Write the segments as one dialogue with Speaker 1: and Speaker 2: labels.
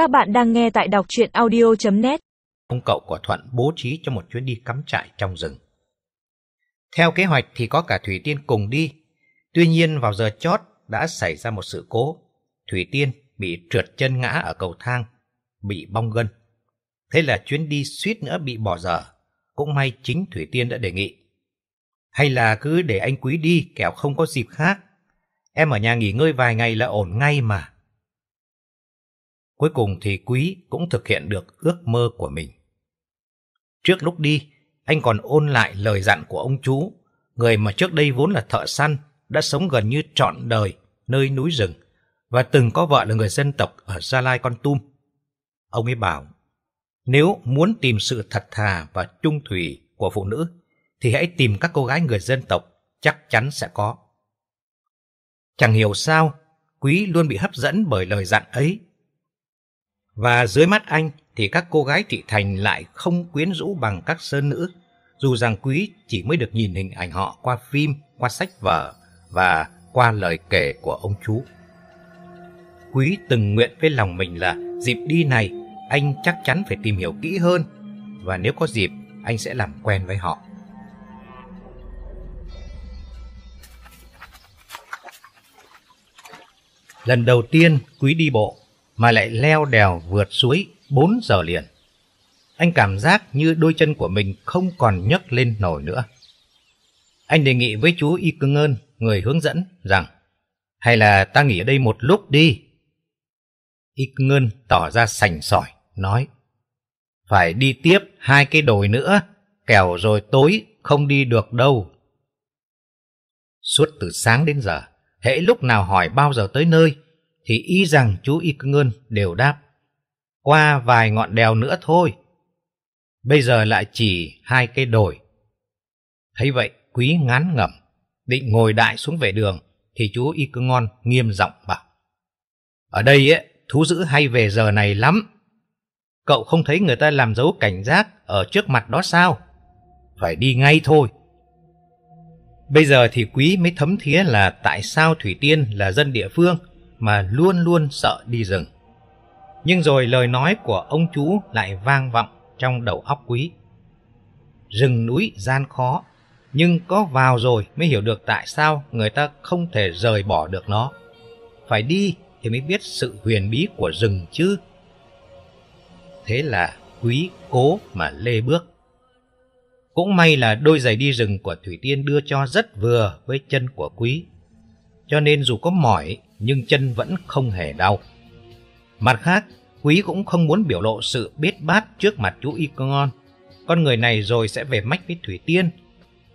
Speaker 1: Các bạn đang nghe tại đọc truyện audio.net
Speaker 2: Ông cậu của Thuận bố trí cho một chuyến đi cắm trại trong rừng. Theo kế hoạch thì có cả Thủy Tiên cùng đi. Tuy nhiên vào giờ chót đã xảy ra một sự cố. Thủy Tiên bị trượt chân ngã ở cầu thang, bị bong gân. Thế là chuyến đi suýt nữa bị bỏ dở. Cũng may chính Thủy Tiên đã đề nghị. Hay là cứ để anh Quý đi kẻo không có dịp khác. Em ở nhà nghỉ ngơi vài ngày là ổn ngay mà. Cuối cùng thì Quý cũng thực hiện được ước mơ của mình. Trước lúc đi, anh còn ôn lại lời dặn của ông chú, người mà trước đây vốn là thợ săn, đã sống gần như trọn đời nơi núi rừng và từng có vợ là người dân tộc ở Gia Lai Con Tum. Ông ấy bảo, nếu muốn tìm sự thật thà và trung thủy của phụ nữ, thì hãy tìm các cô gái người dân tộc, chắc chắn sẽ có. Chẳng hiểu sao, Quý luôn bị hấp dẫn bởi lời dặn ấy. Và dưới mắt anh thì các cô gái thị thành lại không quyến rũ bằng các sơn nữ, dù rằng Quý chỉ mới được nhìn hình ảnh họ qua phim, qua sách vở và qua lời kể của ông chú. Quý từng nguyện với lòng mình là dịp đi này anh chắc chắn phải tìm hiểu kỹ hơn và nếu có dịp anh sẽ làm quen với họ. Lần đầu tiên Quý đi bộ mà lại leo đèo vượt suối 4 giờ liền. Anh cảm giác như đôi chân của mình không còn nhấc lên nổi nữa. Anh đề nghị với chú Y Cương Ơn, người hướng dẫn, rằng hay là ta nghỉ ở đây một lúc đi. Y Cương Ơn tỏ ra sành sỏi, nói phải đi tiếp hai cái đồi nữa, kẻo rồi tối không đi được đâu. Suốt từ sáng đến giờ, hễ lúc nào hỏi bao giờ tới nơi, thì y rằng chú Y Cưng ngơn đều đáp. Qua vài ngọn đèo nữa thôi. Bây giờ lại chỉ hai cây đồi. Thấy vậy, quý ngán ngẩm, định ngồi đại xuống về đường, thì chú Y Cơ Ngon nghiêm giọng bảo. Ở đây ấy, thú dữ hay về giờ này lắm. Cậu không thấy người ta làm dấu cảnh giác ở trước mặt đó sao? Phải đi ngay thôi. Bây giờ thì quý mới thấm thía là tại sao Thủy Tiên là dân địa phương mà luôn luôn sợ đi rừng. Nhưng rồi lời nói của ông chú lại vang vọng trong đầu óc quý. Rừng núi gian khó, nhưng có vào rồi mới hiểu được tại sao người ta không thể rời bỏ được nó. Phải đi thì mới biết sự huyền bí của rừng chứ. Thế là quý cố mà lê bước. Cũng may là đôi giày đi rừng của Thủy Tiên đưa cho rất vừa với chân của quý. Cho nên dù có mỏi nhưng chân vẫn không hề đau. Mặt khác, quý cũng không muốn biểu lộ sự biết bát trước mặt chú Y Con. Con người này rồi sẽ về mách với Thủy Tiên.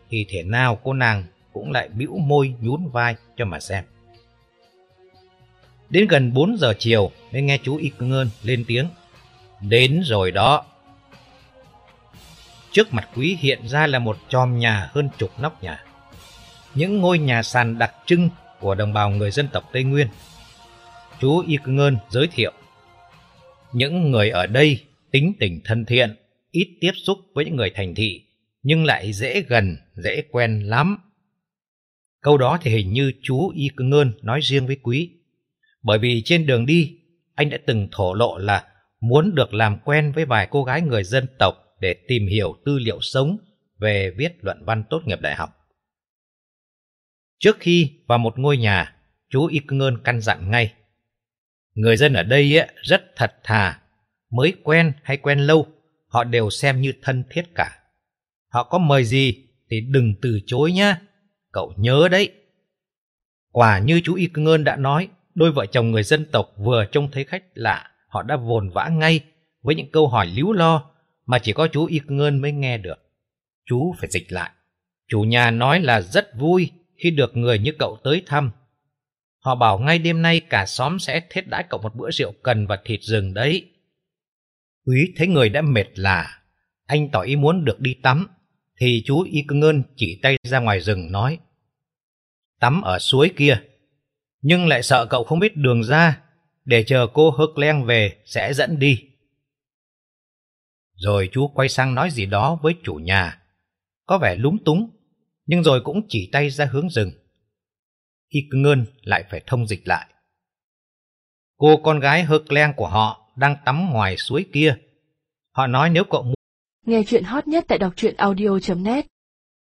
Speaker 2: Thì thể nào cô nàng cũng lại bĩu môi nhún vai cho mà xem. Đến gần 4 giờ chiều mới nghe chú Y Ngơn lên tiếng. Đến rồi đó. Trước mặt quý hiện ra là một chòm nhà hơn chục nóc nhà. Những ngôi nhà sàn đặc trưng của đồng bào người dân tộc Tây Nguyên. Chú Y Ngơn giới thiệu. Những người ở đây tính tình thân thiện, ít tiếp xúc với những người thành thị, nhưng lại dễ gần, dễ quen lắm. Câu đó thì hình như chú Y Ngơn nói riêng với Quý. Bởi vì trên đường đi, anh đã từng thổ lộ là muốn được làm quen với vài cô gái người dân tộc để tìm hiểu tư liệu sống về viết luận văn tốt nghiệp đại học. Trước khi vào một ngôi nhà, chú Y Ngơn căn dặn ngay. Người dân ở đây rất thật thà, mới quen hay quen lâu, họ đều xem như thân thiết cả. Họ có mời gì thì đừng từ chối nhá, cậu nhớ đấy. Quả như chú Y Ngơn đã nói, đôi vợ chồng người dân tộc vừa trông thấy khách lạ, họ đã vồn vã ngay với những câu hỏi líu lo mà chỉ có chú Y Ngơn mới nghe được. Chú phải dịch lại. Chủ nhà nói là rất vui khi được người như cậu tới thăm. Họ bảo ngay đêm nay cả xóm sẽ thiết đãi cậu một bữa rượu cần và thịt rừng đấy. Quý thấy người đã mệt là, anh tỏ ý muốn được đi tắm, thì chú Y Cưng Ơn chỉ tay ra ngoài rừng nói. Tắm ở suối kia, nhưng lại sợ cậu không biết đường ra, để chờ cô hớt len về sẽ dẫn đi. Rồi chú quay sang nói gì đó với chủ nhà, có vẻ lúng túng nhưng rồi cũng chỉ tay ra hướng rừng. Y cứ ngơn lại phải thông dịch lại. Cô con gái hơ clen của họ đang tắm ngoài suối kia. Họ nói nếu cậu muốn
Speaker 3: Nghe chuyện hot nhất tại đọc truyện audio.net